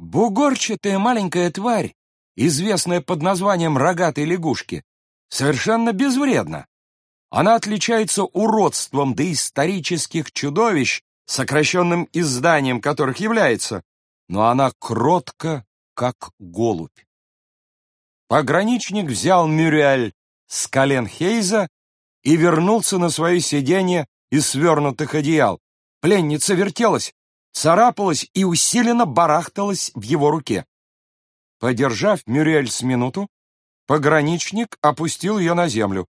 Бугорчатая маленькая тварь, известная под названием рогатой лягушки, совершенно безвредна. Она отличается уродством доисторических чудовищ, сокращенным изданием которых является, но она кротка, как голубь. Пограничник взял Мюрриаль с колен Хейза и вернулся на свое сиденье из свернутых одеял. Пленница вертелась, царапалась и усиленно барахталась в его руке. Подержав Мюрриэль с минуту, пограничник опустил ее на землю.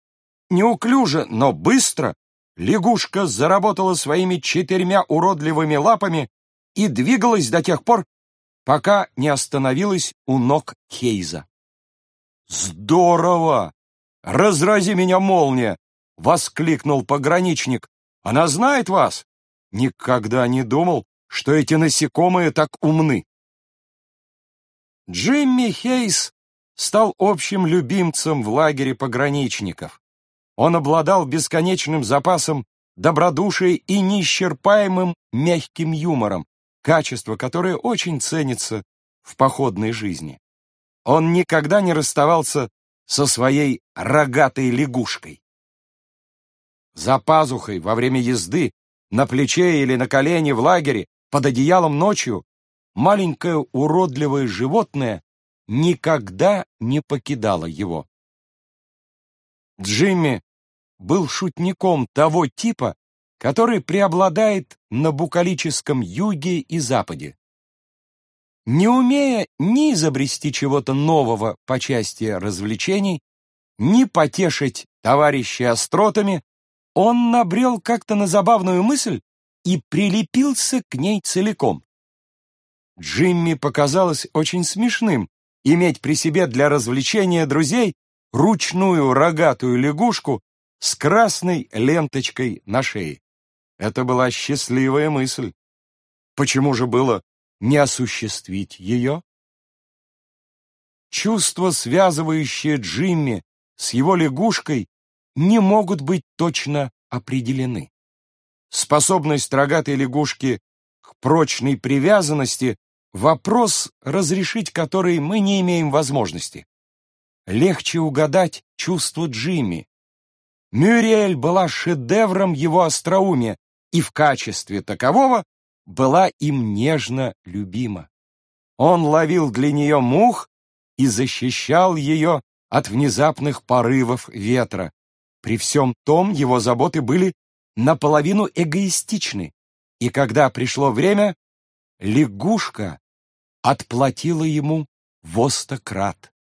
Неуклюже, но быстро лягушка заработала своими четырьмя уродливыми лапами и двигалась до тех пор, пока не остановилась у ног Хейза. «Здорово! Разрази меня, молния!» — воскликнул пограничник. «Она знает вас?» Никогда не думал, что эти насекомые так умны. Джимми Хейс стал общим любимцем в лагере пограничников. Он обладал бесконечным запасом добродушия и неисчерпаемым мягким юмором, качество, которое очень ценится в походной жизни. Он никогда не расставался со своей рогатой лягушкой. За пазухой во время езды, на плече или на колене в лагере, под одеялом ночью, маленькое уродливое животное никогда не покидало его. Джимми был шутником того типа, который преобладает на букалическом юге и западе. Не умея ни изобрести чего-то нового по части развлечений, ни потешить товарищей остротами, он набрел как-то на забавную мысль и прилепился к ней целиком. Джимми показалось очень смешным иметь при себе для развлечения друзей ручную рогатую лягушку с красной ленточкой на шее. Это была счастливая мысль. Почему же было не осуществить ее? Чувства, связывающие Джимми с его лягушкой, не могут быть точно определены. Способность рогатой лягушки к прочной привязанности – вопрос, разрешить который мы не имеем возможности. Легче угадать чувство Джимми. Мюриэль была шедевром его остроумия и в качестве такового была им нежно любима. Он ловил для нее мух и защищал ее от внезапных порывов ветра. При всем том его заботы были наполовину эгоистичны, и когда пришло время, лягушка отплатила ему востократ.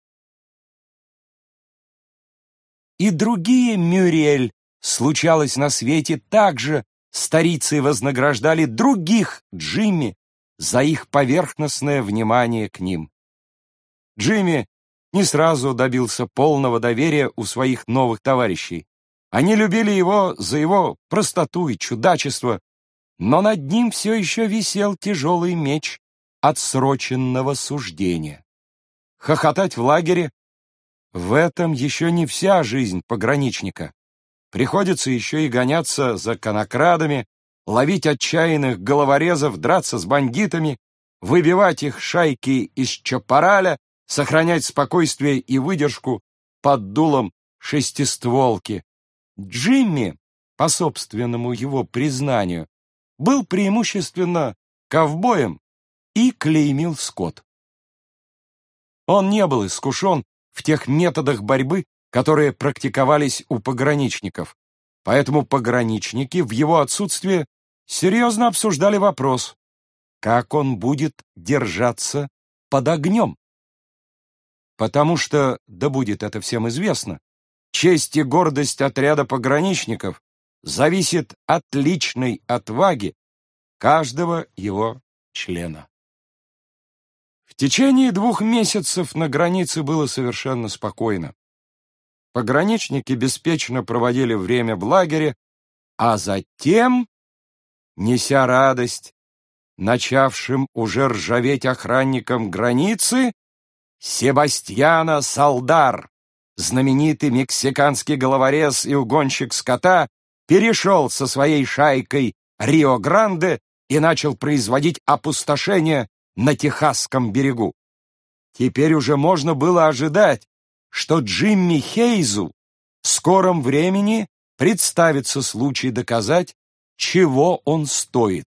И другие Мюриэль случалось на свете также старицы вознаграждали других Джимми за их поверхностное внимание к ним. Джимми не сразу добился полного доверия у своих новых товарищей. Они любили его за его простоту и чудачество, но над ним все еще висел тяжелый меч отсроченного суждения. Хохотать в лагере — в этом еще не вся жизнь пограничника. Приходится еще и гоняться за конокрадами, ловить отчаянных головорезов, драться с бандитами, выбивать их шайки из чапараля, сохранять спокойствие и выдержку под дулом шестистволки. Джимми, по собственному его признанию, был преимущественно ковбоем и клеймил скот. Он не был искушен в тех методах борьбы, которые практиковались у пограничников. Поэтому пограничники в его отсутствие серьезно обсуждали вопрос, как он будет держаться под огнем. Потому что, да будет это всем известно, честь и гордость отряда пограничников зависит от личной отваги каждого его члена. В течение двух месяцев на границе было совершенно спокойно. Пограничники беспечно проводили время в лагере, а затем, неся радость, начавшим уже ржаветь охранникам границы, Себастьяна Салдар, знаменитый мексиканский головорез и угонщик скота, перешел со своей шайкой Рио-Гранде и начал производить опустошение на Техасском берегу. Теперь уже можно было ожидать, что Джимми Хейзу в скором времени представится случай доказать, чего он стоит.